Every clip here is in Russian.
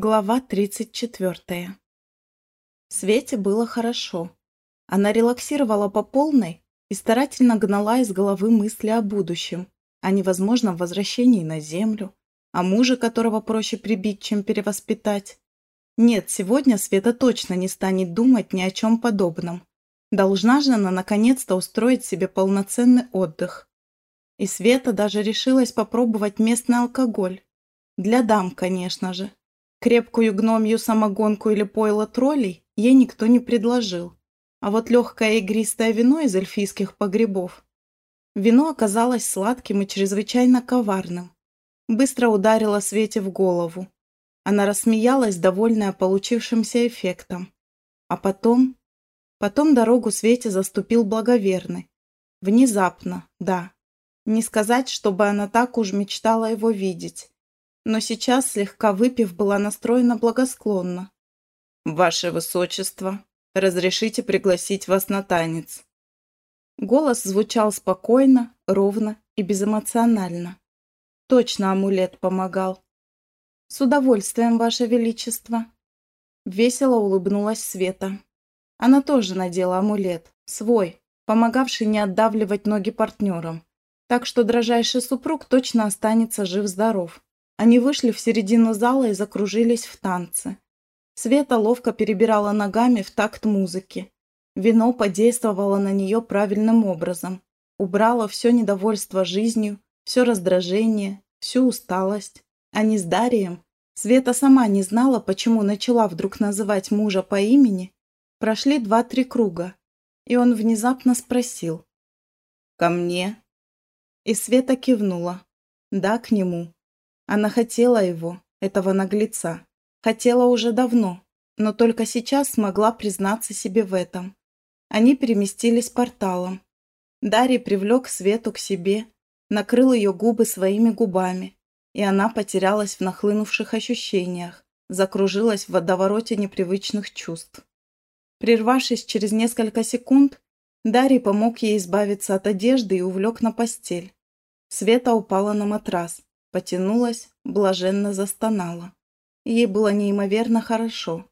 Глава 34. Свете было хорошо. Она релаксировала по полной и старательно гнала из головы мысли о будущем, о невозможном возвращении на землю, о муже, которого проще прибить, чем перевоспитать. Нет, сегодня Света точно не станет думать ни о чем подобном. Должна же она наконец-то устроить себе полноценный отдых. И Света даже решилась попробовать местный алкоголь. Для дам, конечно же. Крепкую гномью самогонку или пойло троллей ей никто не предложил. А вот легкое игристое вино из эльфийских погребов. Вино оказалось сладким и чрезвычайно коварным. Быстро ударило Свете в голову. Она рассмеялась, довольная получившимся эффектом. А потом... Потом дорогу Свете заступил благоверный. Внезапно, да. Не сказать, чтобы она так уж мечтала его видеть но сейчас, слегка выпив, была настроена благосклонно. «Ваше Высочество, разрешите пригласить вас на танец?» Голос звучал спокойно, ровно и безэмоционально. Точно амулет помогал. «С удовольствием, Ваше Величество!» Весело улыбнулась Света. Она тоже надела амулет, свой, помогавший не отдавливать ноги партнерам. Так что дрожайший супруг точно останется жив-здоров. Они вышли в середину зала и закружились в танце. Света ловко перебирала ногами в такт музыки. Вино подействовало на нее правильным образом. Убрало все недовольство жизнью, все раздражение, всю усталость. Они с Дарием. Света сама не знала, почему начала вдруг называть мужа по имени. Прошли два-три круга, и он внезапно спросил. «Ко мне?» И Света кивнула. «Да, к нему». Она хотела его, этого наглеца. Хотела уже давно, но только сейчас смогла признаться себе в этом. Они переместились порталом. Дарий привлек Свету к себе, накрыл ее губы своими губами, и она потерялась в нахлынувших ощущениях, закружилась в водовороте непривычных чувств. Прервавшись через несколько секунд, Дарий помог ей избавиться от одежды и увлек на постель. Света упала на матрас, потянулась, блаженно застонала. Ей было неимоверно хорошо.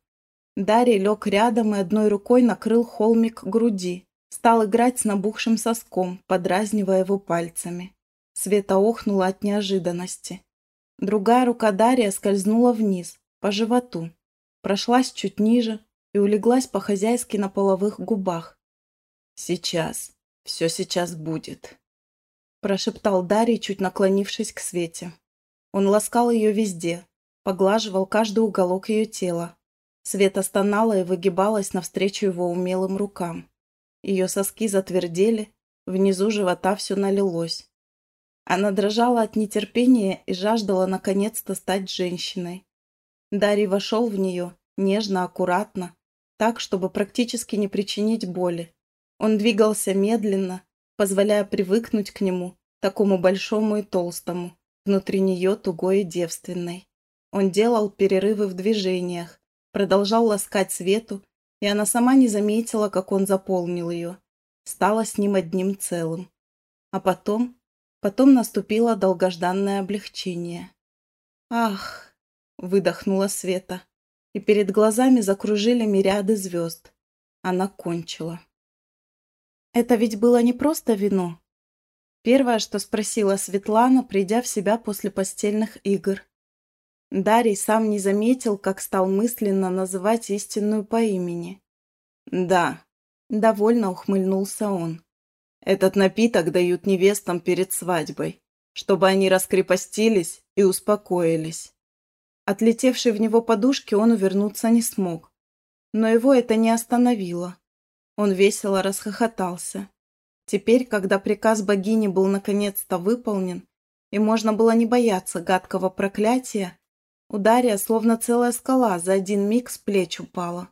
Дарий лег рядом и одной рукой накрыл холмик груди, стал играть с набухшим соском, подразнивая его пальцами. Света охнула от неожиданности. Другая рука Дария скользнула вниз, по животу, прошлась чуть ниже и улеглась по-хозяйски на половых губах. «Сейчас, все сейчас будет», прошептал Дарий, чуть наклонившись к Свете. Он ласкал ее везде, поглаживал каждый уголок ее тела. Света стонала и выгибалась навстречу его умелым рукам. Ее соски затвердели, внизу живота все налилось. Она дрожала от нетерпения и жаждала наконец-то стать женщиной. Дарий вошел в нее, нежно, аккуратно, так, чтобы практически не причинить боли. Он двигался медленно, позволяя привыкнуть к нему, такому большому и толстому, внутри нее тугой и девственной. Он делал перерывы в движениях, продолжал ласкать Свету, и она сама не заметила, как он заполнил ее. Стала с ним одним целым. А потом, потом наступило долгожданное облегчение. «Ах!» – выдохнула Света, и перед глазами закружили мириады звезд. Она кончила. Это ведь было не просто вино. Первое, что спросила Светлана, придя в себя после постельных игр. Дарий сам не заметил, как стал мысленно называть истинную по имени. «Да», – довольно ухмыльнулся он. «Этот напиток дают невестам перед свадьбой, чтобы они раскрепостились и успокоились». Отлетевший в него подушки он увернуться не смог. Но его это не остановило. Он весело расхохотался. Теперь, когда приказ богини был наконец-то выполнен, и можно было не бояться гадкого проклятия, у Дария словно целая скала за один миг с плеч упала.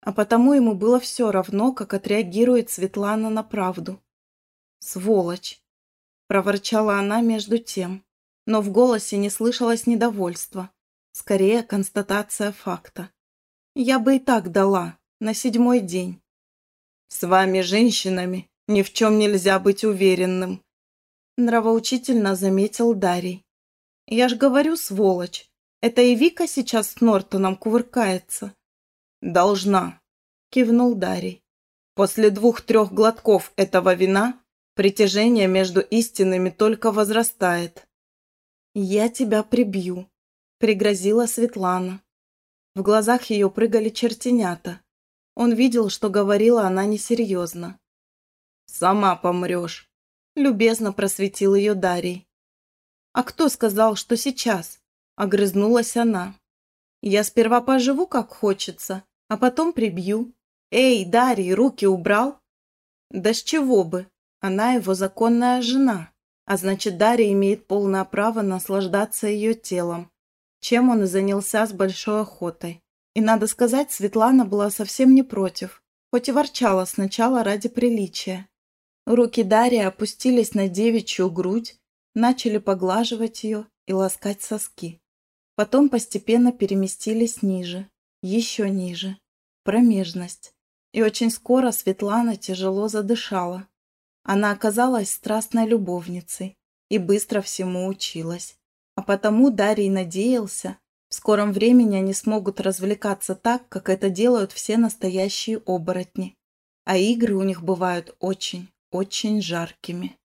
А потому ему было все равно, как отреагирует Светлана на правду. «Сволочь!» – проворчала она между тем, но в голосе не слышалось недовольства, скорее констатация факта. «Я бы и так дала, на седьмой день». «С вами, женщинами, ни в чем нельзя быть уверенным», нравоучительно заметил Дарий. «Я ж говорю, сволочь. Это и Вика сейчас с Нортоном кувыркается?» «Должна», – кивнул Дарий. «После двух-трех глотков этого вина притяжение между истинными только возрастает». «Я тебя прибью», – пригрозила Светлана. В глазах ее прыгали чертенята. Он видел, что говорила она несерьезно. «Сама помрешь», – любезно просветил ее Дарий. «А кто сказал, что сейчас?» – огрызнулась она. «Я сперва поживу, как хочется, а потом прибью. Эй, Дарий, руки убрал?» «Да с чего бы? Она его законная жена, а значит, Дарья имеет полное право наслаждаться ее телом, чем он и занялся с большой охотой. И, надо сказать, Светлана была совсем не против, хоть и ворчала сначала ради приличия. Руки Дарьи опустились на девичью грудь, начали поглаживать ее и ласкать соски. Потом постепенно переместились ниже, еще ниже, промежность. И очень скоро Светлана тяжело задышала. Она оказалась страстной любовницей и быстро всему училась. А потому Дарий надеялся, в скором времени они смогут развлекаться так, как это делают все настоящие оборотни. А игры у них бывают очень, очень жаркими.